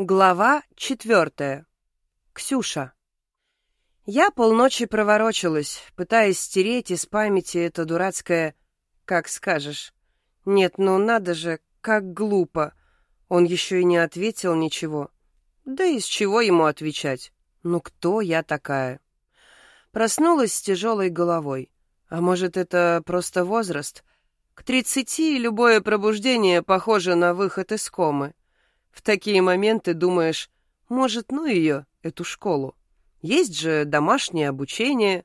Глава четвертая. Ксюша. Я полночи проворочилась, пытаясь стереть из памяти это дурацкое «как скажешь». Нет, ну надо же, как глупо. Он еще и не ответил ничего. Да из чего ему отвечать? Ну кто я такая? Проснулась с тяжелой головой. А может, это просто возраст? К тридцати любое пробуждение похоже на выход из комы. В такие моменты думаешь, может, ну ее, эту школу. Есть же домашнее обучение.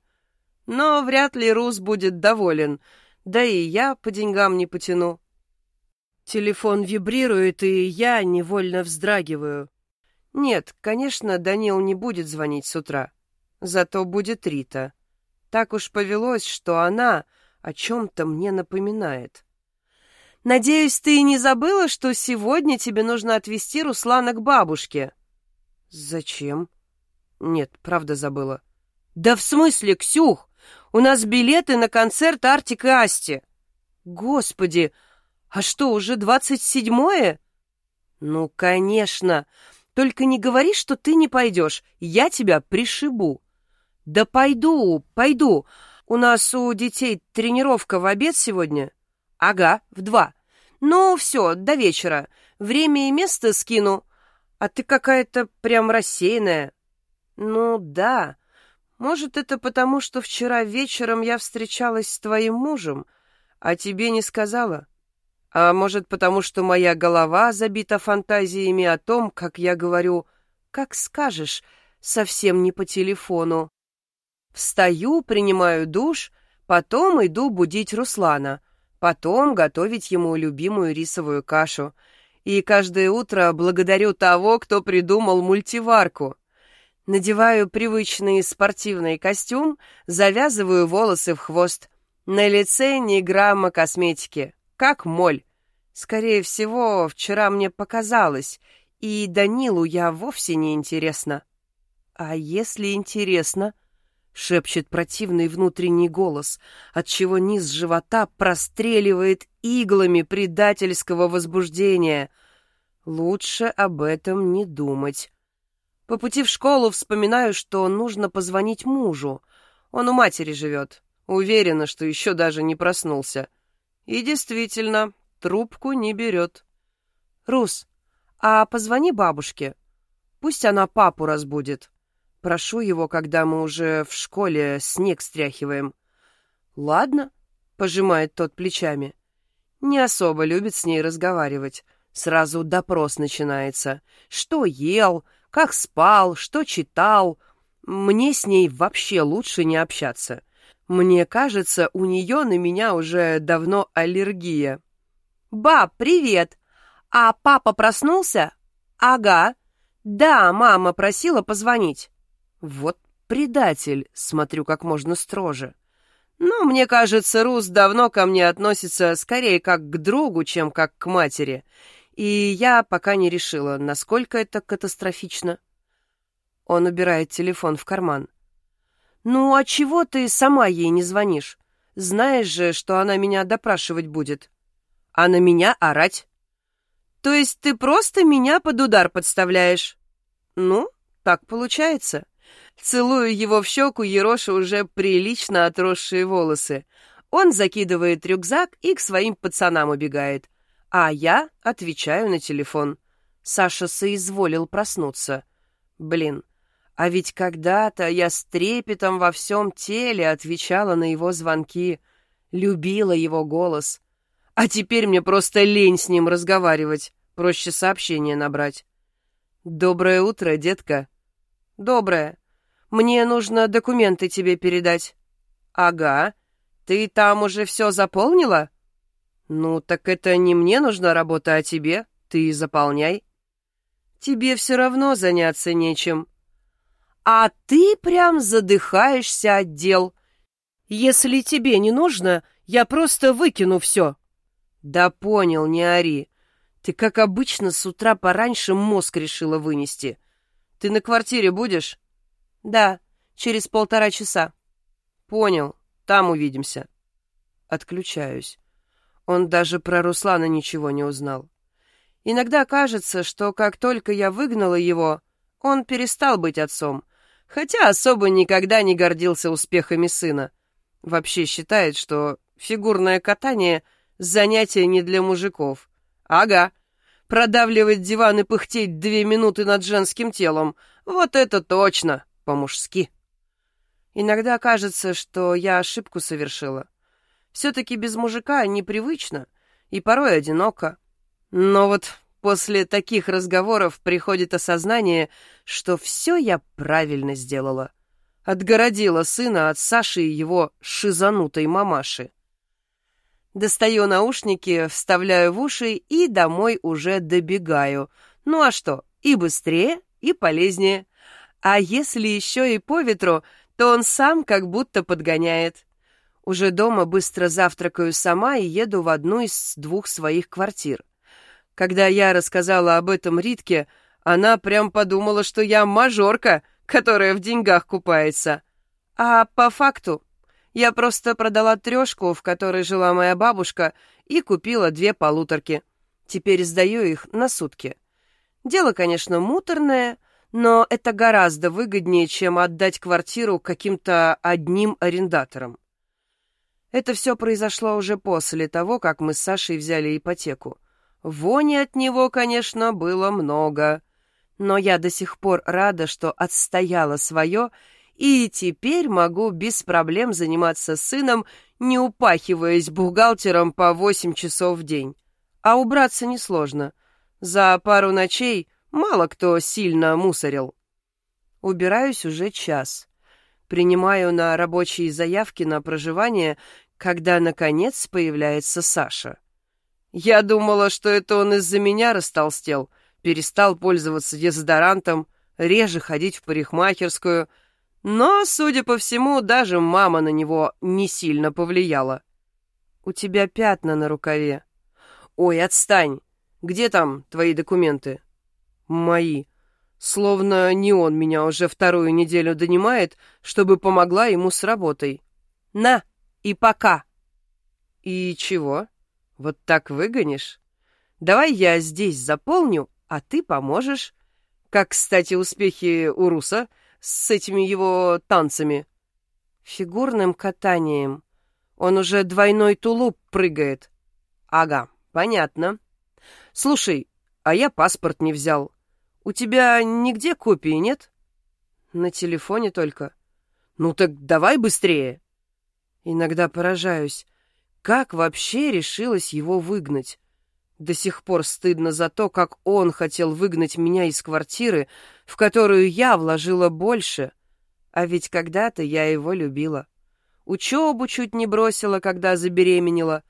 Но вряд ли Рус будет доволен, да и я по деньгам не потяну. Телефон вибрирует, и я невольно вздрагиваю. Нет, конечно, Данил не будет звонить с утра. Зато будет Рита. Так уж повелось, что она о чем-то мне напоминает. Надеюсь, ты не забыла, что сегодня тебе нужно отвезти Руслана к бабушке? Зачем? Нет, правда забыла. Да в смысле, Ксюх? У нас билеты на концерт Артик и Асти. Господи, а что, уже двадцать седьмое? Ну, конечно. Только не говори, что ты не пойдешь. Я тебя пришибу. Да пойду, пойду. У нас у детей тренировка в обед сегодня. Ага, в два. Ну, все, до вечера. Время и место скину. А ты какая-то прям рассеянная. Ну, да. Может, это потому, что вчера вечером я встречалась с твоим мужем, а тебе не сказала? А может, потому что моя голова забита фантазиями о том, как я говорю «как скажешь», совсем не по телефону. Встаю, принимаю душ, потом иду будить Руслана — Потом готовить ему любимую рисовую кашу. И каждое утро благодарю того, кто придумал мультиварку. Надеваю привычный спортивный костюм, завязываю волосы в хвост. На лице ни грамма косметики, как моль. Скорее всего, вчера мне показалось, и Данилу я вовсе не интересна. А если интересно, шепчет противный внутренний голос, отчего низ живота простреливает иглами предательского возбуждения. Лучше об этом не думать. По пути в школу вспоминаю, что нужно позвонить мужу. Он у матери живет. Уверена, что еще даже не проснулся. И действительно, трубку не берет. «Рус, а позвони бабушке. Пусть она папу разбудит». Прошу его, когда мы уже в школе снег стряхиваем. Ладно, пожимает тот плечами. Не особо любит с ней разговаривать. Сразу допрос начинается. Что ел, как спал, что читал. Мне с ней вообще лучше не общаться. Мне кажется, у нее на меня уже давно аллергия. «Баб, привет! А папа проснулся?» «Ага. Да, мама просила позвонить». Вот предатель, смотрю как можно строже. Но мне кажется, Рус давно ко мне относится скорее как к другу, чем как к матери. И я пока не решила, насколько это катастрофично. Он убирает телефон в карман. «Ну, а чего ты сама ей не звонишь? Знаешь же, что она меня допрашивать будет. А на меня орать. То есть ты просто меня под удар подставляешь? Ну, так получается». Целую его в щеку, ероша уже прилично отросшие волосы. Он закидывает рюкзак и к своим пацанам убегает. А я отвечаю на телефон. Саша соизволил проснуться. Блин, а ведь когда-то я с трепетом во всем теле отвечала на его звонки, любила его голос. А теперь мне просто лень с ним разговаривать, проще сообщение набрать. «Доброе утро, детка». «Доброе. Мне нужно документы тебе передать. Ага. Ты там уже все заполнила? Ну, так это не мне нужна работа, а тебе. Ты заполняй. Тебе все равно заняться нечем. А ты прям задыхаешься от дел. Если тебе не нужно, я просто выкину все. Да понял, не ори. Ты, как обычно, с утра пораньше мозг решила вынести. Ты на квартире будешь? «Да, через полтора часа». «Понял, там увидимся». Отключаюсь. Он даже про Руслана ничего не узнал. Иногда кажется, что как только я выгнала его, он перестал быть отцом, хотя особо никогда не гордился успехами сына. Вообще считает, что фигурное катание — занятие не для мужиков. Ага, продавливать диван и пыхтеть две минуты над женским телом — вот это точно по-мужски. Иногда кажется, что я ошибку совершила. Все-таки без мужика непривычно и порой одиноко. Но вот после таких разговоров приходит осознание, что все я правильно сделала. Отгородила сына от Саши и его шизанутой мамаши. Достаю наушники, вставляю в уши и домой уже добегаю. Ну а что, и быстрее, и полезнее. А если еще и по ветру, то он сам как будто подгоняет. Уже дома быстро завтракаю сама и еду в одну из двух своих квартир. Когда я рассказала об этом Ритке, она прям подумала, что я мажорка, которая в деньгах купается. А по факту я просто продала трешку, в которой жила моя бабушка, и купила две полуторки. Теперь сдаю их на сутки. Дело, конечно, муторное, но это гораздо выгоднее, чем отдать квартиру каким-то одним арендаторам. Это все произошло уже после того, как мы с Сашей взяли ипотеку. Вони от него, конечно, было много. Но я до сих пор рада, что отстояла свое, и теперь могу без проблем заниматься сыном, не упахиваясь бухгалтером по восемь часов в день. А убраться несложно. За пару ночей мало кто сильно мусорил. Убираюсь уже час. Принимаю на рабочие заявки на проживание когда, наконец, появляется Саша. Я думала, что это он из-за меня растолстел, перестал пользоваться дезодорантом, реже ходить в парикмахерскую, но, судя по всему, даже мама на него не сильно повлияла. «У тебя пятна на рукаве». «Ой, отстань! Где там твои документы?» «Мои. Словно не он меня уже вторую неделю донимает, чтобы помогла ему с работой. На!» И пока. И чего? Вот так выгонишь? Давай я здесь заполню, а ты поможешь. Как, кстати, успехи у Руса с этими его танцами? Фигурным катанием. Он уже двойной тулуп прыгает. Ага, понятно. Слушай, а я паспорт не взял. У тебя нигде копии нет? На телефоне только. Ну так давай быстрее. Иногда поражаюсь, как вообще решилась его выгнать. До сих пор стыдно за то, как он хотел выгнать меня из квартиры, в которую я вложила больше. А ведь когда-то я его любила. Учебу чуть не бросила, когда забеременела.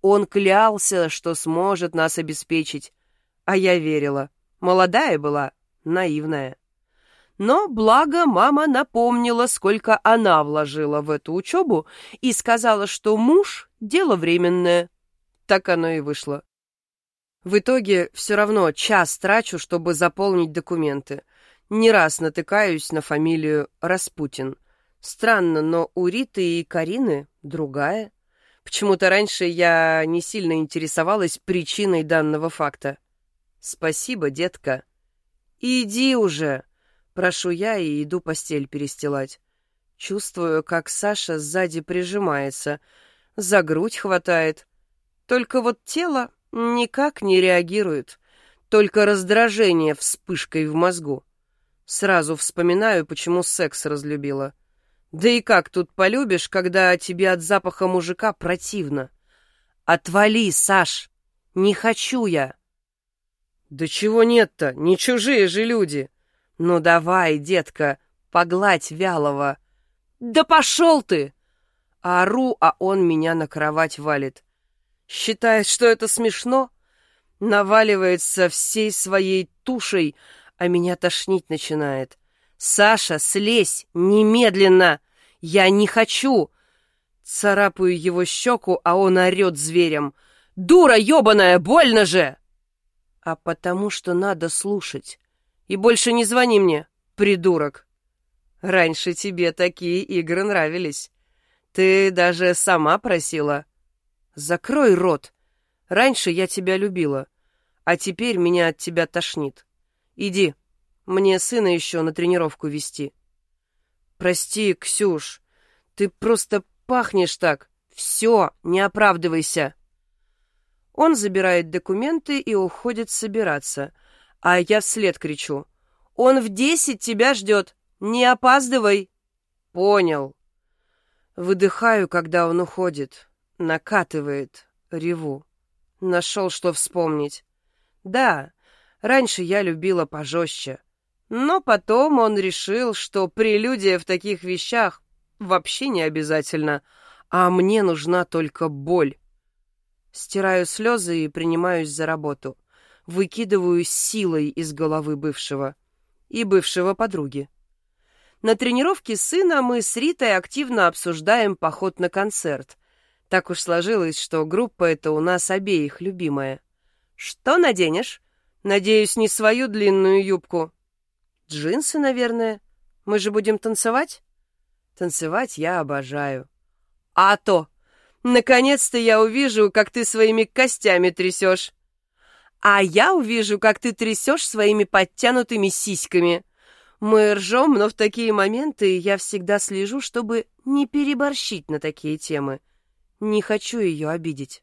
Он клялся, что сможет нас обеспечить. А я верила. Молодая была, наивная. Но, благо, мама напомнила, сколько она вложила в эту учебу и сказала, что муж — дело временное. Так оно и вышло. В итоге все равно час трачу, чтобы заполнить документы. Не раз натыкаюсь на фамилию Распутин. Странно, но у Риты и Карины другая. Почему-то раньше я не сильно интересовалась причиной данного факта. Спасибо, детка. Иди уже. Прошу я и иду постель перестилать. Чувствую, как Саша сзади прижимается, за грудь хватает. Только вот тело никак не реагирует, только раздражение вспышкой в мозгу. Сразу вспоминаю, почему секс разлюбила. Да и как тут полюбишь, когда тебе от запаха мужика противно? Отвали, Саш, не хочу я. Да чего нет-то, не чужие же люди. «Ну давай, детка, погладь вялого». «Да пошел ты!» Ору, а он меня на кровать валит. Считает, что это смешно? Наваливается всей своей тушей, а меня тошнить начинает. «Саша, слезь! Немедленно! Я не хочу!» Царапаю его щеку, а он орет зверем. «Дура ебаная, больно же!» А потому что надо слушать. И больше не звони мне, придурок. Раньше тебе такие игры нравились. Ты даже сама просила. Закрой рот. Раньше я тебя любила. а теперь меня от тебя тошнит. Иди, мне сына еще на тренировку вести. Прости, Ксюш, ты просто пахнешь так. Все, не оправдывайся. Он забирает документы и уходит собираться, а я вслед кричу. Он в десять тебя ждет, не опаздывай. Понял. Выдыхаю, когда он уходит. Накатывает, реву. Нашел, что вспомнить. Да, раньше я любила пожестче. Но потом он решил, что прелюдия в таких вещах вообще не обязательно, а мне нужна только боль. Стираю слезы и принимаюсь за работу. Выкидываю силой из головы бывшего. И бывшего подруги. На тренировке сына мы с Ритой активно обсуждаем поход на концерт. Так уж сложилось, что группа эта у нас обеих любимая. Что наденешь? Надеюсь, не свою длинную юбку. Джинсы, наверное. Мы же будем танцевать? Танцевать я обожаю. А то! Наконец-то я увижу, как ты своими костями трясешь. А я увижу, как ты трясешь своими подтянутыми сиськами. Мы ржем, но в такие моменты я всегда слежу, чтобы не переборщить на такие темы. Не хочу ее обидеть.